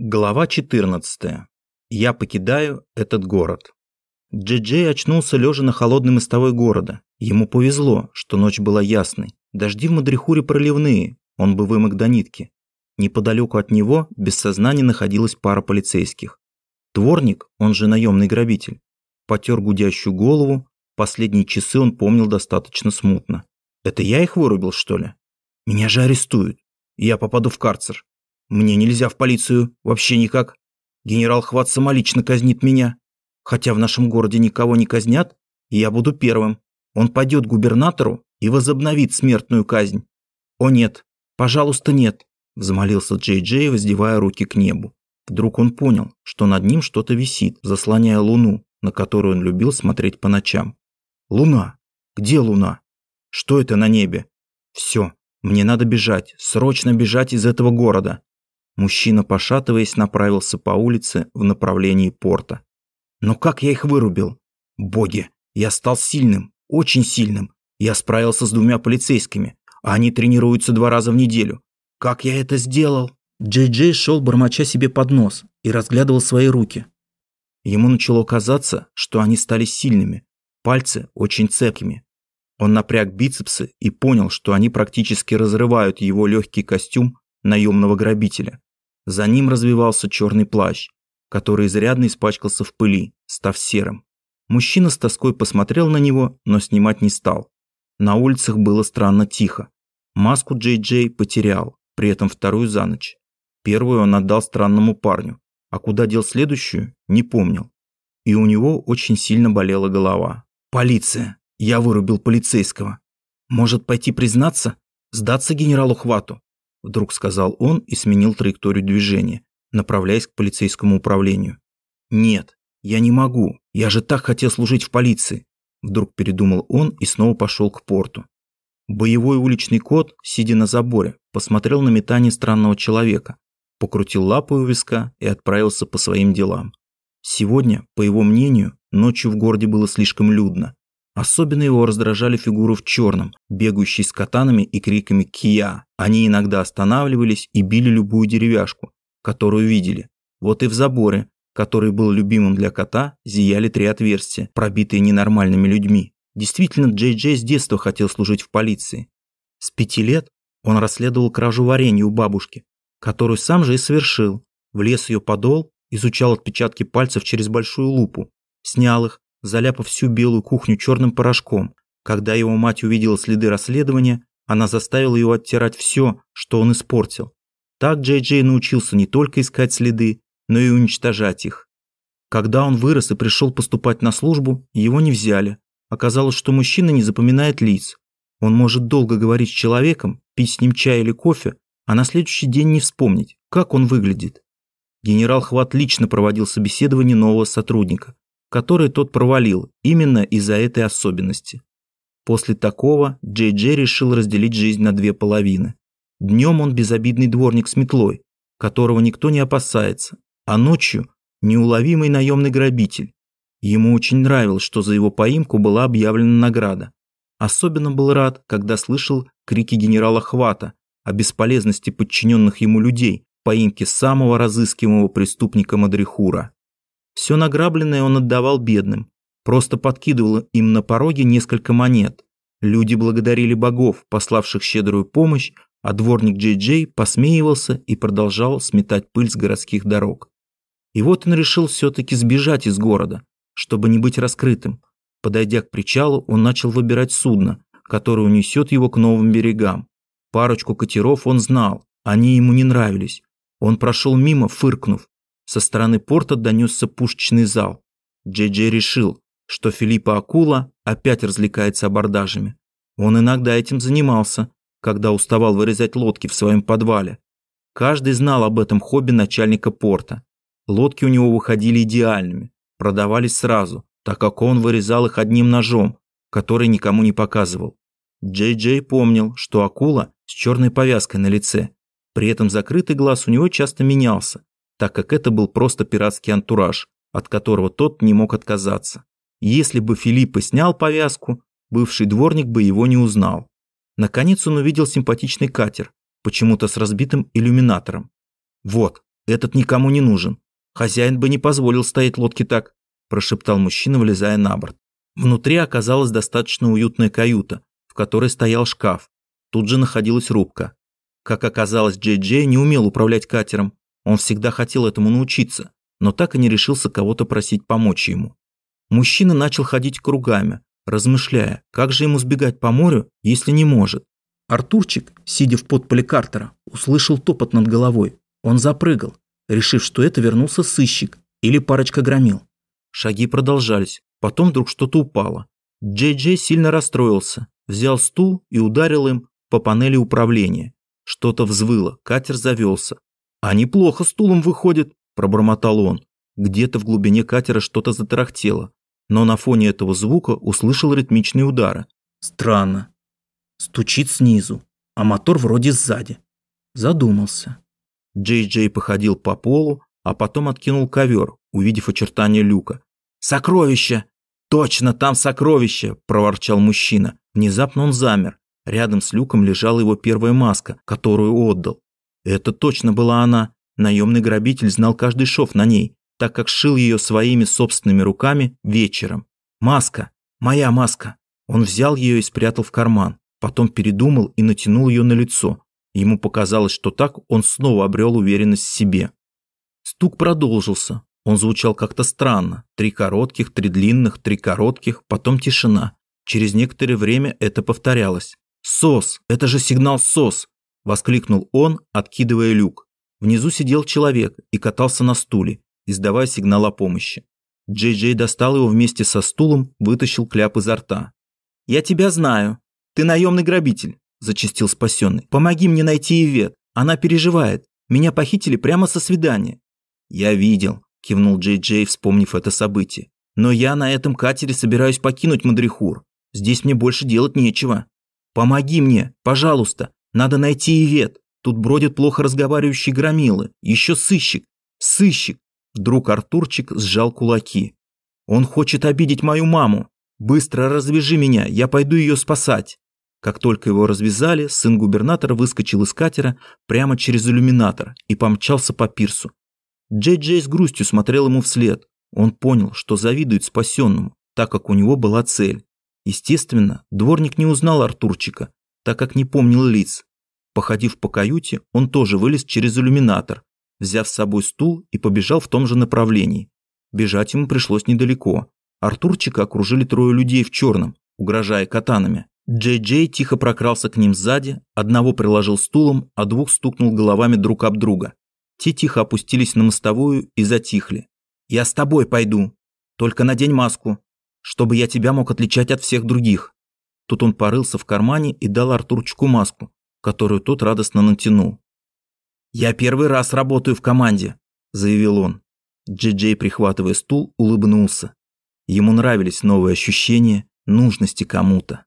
Глава 14. Я покидаю этот город. Джей-Джей очнулся лежа на холодной мостовой города. Ему повезло, что ночь была ясной. Дожди в Мадрихуре проливные, он бы вымок до нитки. Неподалеку от него без сознания находилась пара полицейских. Дворник, он же наемный грабитель, потер гудящую голову, последние часы он помнил достаточно смутно. Это я их вырубил, что ли? Меня же арестуют. Я попаду в карцер. Мне нельзя в полицию, вообще никак. Генерал Хват самолично казнит меня. Хотя в нашем городе никого не казнят, и я буду первым. Он пойдет к губернатору и возобновит смертную казнь. О нет, пожалуйста, нет, взмолился Джей Джей, воздевая руки к небу. Вдруг он понял, что над ним что-то висит, заслоняя луну, на которую он любил смотреть по ночам. Луна? Где луна? Что это на небе? Все, мне надо бежать, срочно бежать из этого города. Мужчина, пошатываясь, направился по улице в направлении порта. Но как я их вырубил? Боги, я стал сильным, очень сильным. Я справился с двумя полицейскими, а они тренируются два раза в неделю. Как я это сделал? Джей-Джей шел, бормоча себе под нос, и разглядывал свои руки. Ему начало казаться, что они стали сильными, пальцы очень цепкими. Он напряг бицепсы и понял, что они практически разрывают его легкий костюм наемного грабителя. За ним развивался черный плащ, который изрядно испачкался в пыли, став серым. Мужчина с тоской посмотрел на него, но снимать не стал. На улицах было странно тихо. Маску Джей Джей потерял, при этом вторую за ночь. Первую он отдал странному парню, а куда дел следующую, не помнил. И у него очень сильно болела голова. «Полиция! Я вырубил полицейского. Может пойти признаться? Сдаться генералу Хвату? Вдруг сказал он и сменил траекторию движения, направляясь к полицейскому управлению. «Нет, я не могу. Я же так хотел служить в полиции». Вдруг передумал он и снова пошел к порту. Боевой уличный кот, сидя на заборе, посмотрел на метание странного человека, покрутил лапу у виска и отправился по своим делам. Сегодня, по его мнению, ночью в городе было слишком людно. Особенно его раздражали фигуры в черном, бегающие с катанами и криками «Кия!». Они иногда останавливались и били любую деревяшку, которую видели. Вот и в заборе, который был любимым для кота, зияли три отверстия, пробитые ненормальными людьми. Действительно, Джей Джей с детства хотел служить в полиции. С пяти лет он расследовал кражу варенья у бабушки, которую сам же и совершил. Влез ее подол, изучал отпечатки пальцев через большую лупу, снял их, заляпав всю белую кухню черным порошком. Когда его мать увидела следы расследования, она заставила его оттирать все, что он испортил. Так Джей Джей научился не только искать следы, но и уничтожать их. Когда он вырос и пришел поступать на службу, его не взяли. Оказалось, что мужчина не запоминает лиц. Он может долго говорить с человеком, пить с ним чай или кофе, а на следующий день не вспомнить, как он выглядит. Генерал Хват лично проводил собеседование нового сотрудника, который тот провалил именно из-за этой особенности. После такого Джей Джей решил разделить жизнь на две половины. Днем он безобидный дворник с метлой, которого никто не опасается, а ночью неуловимый наемный грабитель. Ему очень нравилось, что за его поимку была объявлена награда. Особенно был рад, когда слышал крики генерала Хвата о бесполезности подчиненных ему людей поимки самого разыскиваемого преступника Мадрихура. Все награбленное он отдавал бедным, просто подкидывал им на пороге несколько монет. Люди благодарили богов, пославших щедрую помощь, а дворник Джей Джей посмеивался и продолжал сметать пыль с городских дорог. И вот он решил все-таки сбежать из города, чтобы не быть раскрытым. Подойдя к причалу, он начал выбирать судно, которое унесет его к новым берегам. Парочку катеров он знал, они ему не нравились. Он прошел мимо, фыркнув, со стороны порта донесся пушечный зал. Джей Джей решил, что Филиппа Акула опять развлекается абордажами. Он иногда этим занимался, когда уставал вырезать лодки в своем подвале. Каждый знал об этом хобби начальника порта. Лодки у него выходили идеальными, продавались сразу, так как он вырезал их одним ножом, который никому не показывал. Джей Джей помнил, что акула с черной повязкой на лице. При этом закрытый глаз у него часто менялся, так как это был просто пиратский антураж, от которого тот не мог отказаться. Если бы Филиппа снял повязку, бывший дворник бы его не узнал. Наконец он увидел симпатичный катер, почему-то с разбитым иллюминатором. Вот, Этот никому не нужен. Хозяин бы не позволил стоять лодке так, прошептал мужчина, вылезая на борт. Внутри оказалась достаточно уютная каюта, в которой стоял шкаф. Тут же находилась рубка. Как оказалось, Джей Джей не умел управлять катером. Он всегда хотел этому научиться, но так и не решился кого-то просить помочь ему. Мужчина начал ходить кругами, размышляя, как же ему сбегать по морю, если не может. Артурчик, сидя в подполе Картера, услышал топот над головой. Он запрыгал, решив, что это вернулся сыщик или парочка громил. Шаги продолжались, потом вдруг что-то упало. Джей Джей сильно расстроился, взял стул и ударил им по панели управления. Что-то взвыло, катер завелся. «А неплохо стулом выходит», – пробормотал он. Где-то в глубине катера что-то затарахтело, но на фоне этого звука услышал ритмичные удары. Странно. Стучит снизу, а мотор вроде сзади. Задумался. Джей Джей походил по полу, а потом откинул ковер, увидев очертания люка. «Сокровище! Точно, там сокровище!» – проворчал мужчина. Внезапно он замер. Рядом с люком лежала его первая маска, которую отдал. Это точно была она. Наемный грабитель знал каждый шов на ней, так как шил ее своими собственными руками вечером. Маска! Моя маска! Он взял ее и спрятал в карман. Потом передумал и натянул ее на лицо. Ему показалось, что так он снова обрел уверенность в себе. Стук продолжился. Он звучал как-то странно. Три коротких, три длинных, три коротких, потом тишина. Через некоторое время это повторялось. «СОС! Это же сигнал СОС!» – воскликнул он, откидывая люк. Внизу сидел человек и катался на стуле, издавая сигнал о помощи. Джей Джей достал его вместе со стулом, вытащил кляп изо рта. «Я тебя знаю. Ты наемный грабитель», – зачастил спасенный. «Помоги мне найти Ивет. Она переживает. Меня похитили прямо со свидания». «Я видел», – кивнул Джей Джей, вспомнив это событие. «Но я на этом катере собираюсь покинуть Мадрихур. Здесь мне больше делать нечего. Помоги мне, пожалуйста. Надо найти Ивет. Тут бродят плохо разговаривающие громилы. Еще сыщик. Сыщик. Вдруг Артурчик сжал кулаки. Он хочет обидеть мою маму. Быстро развяжи меня, я пойду ее спасать. Как только его развязали, сын губернатора выскочил из катера прямо через иллюминатор и помчался по пирсу. Джей-Джей с грустью смотрел ему вслед. Он понял, что завидует спасенному, так как у него была цель. Естественно, дворник не узнал Артурчика, так как не помнил лиц. Походив по каюте, он тоже вылез через иллюминатор, взяв с собой стул и побежал в том же направлении. Бежать ему пришлось недалеко. Артурчика окружили трое людей в черном, угрожая катанами. Джей-Джей тихо прокрался к ним сзади, одного приложил стулом, а двух стукнул головами друг об друга. Те тихо опустились на мостовую и затихли. «Я с тобой пойду. Только надень маску, чтобы я тебя мог отличать от всех других». Тут он порылся в кармане и дал Артурчику маску, которую тот радостно натянул. «Я первый раз работаю в команде», – заявил он. Джей-Джей, прихватывая стул, улыбнулся. Ему нравились новые ощущения нужности кому-то.